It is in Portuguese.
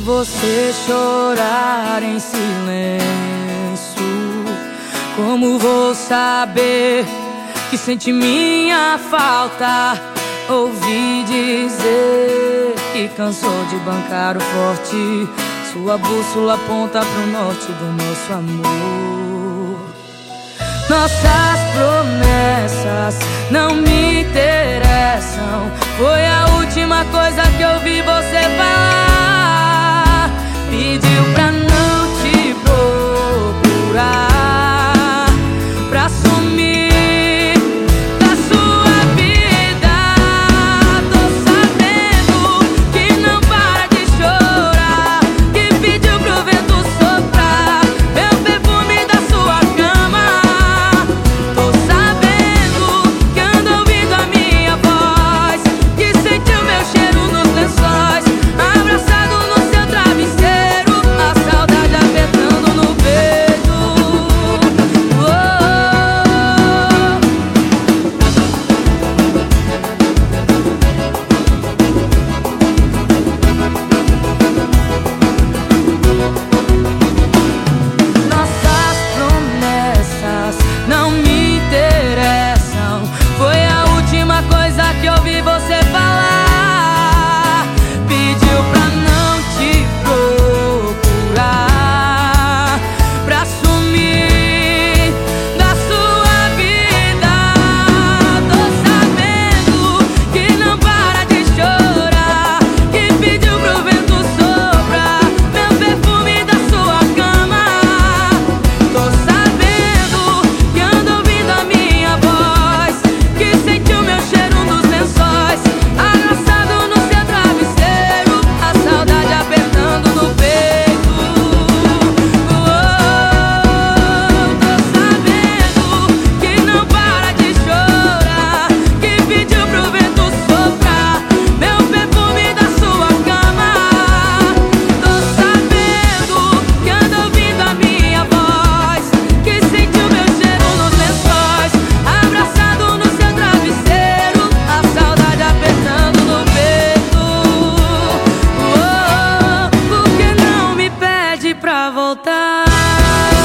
você chorar em silêncio, como vou saber que sente minha falta? Ouvi dizer que cansou de bancar o forte. Sua bússola aponta pro norte do nosso amor. Nossas promessas não me interessam. Foi a última coisa que eu vi pediu pra voltar.